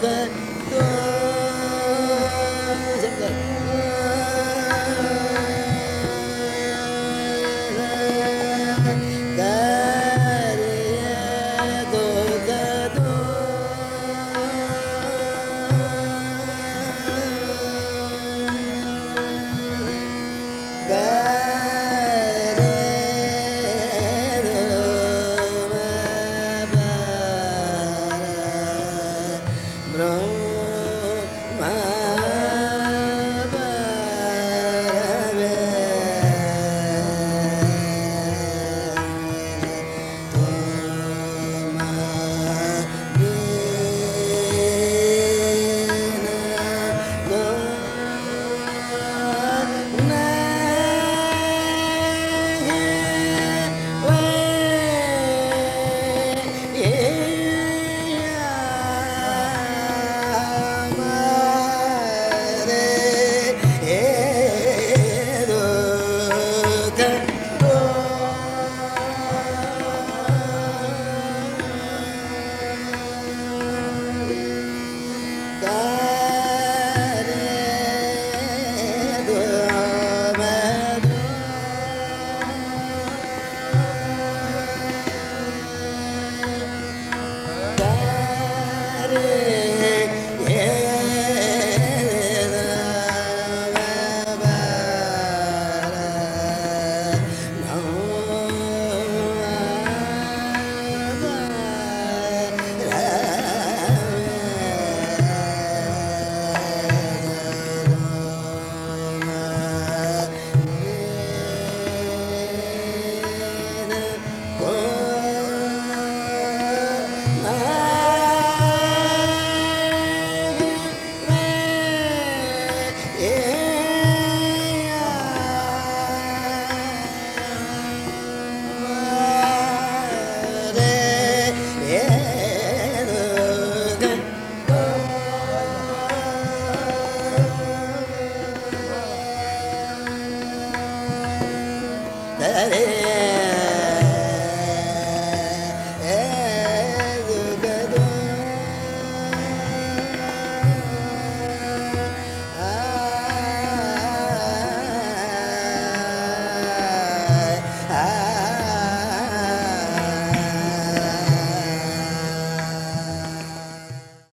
Brahma da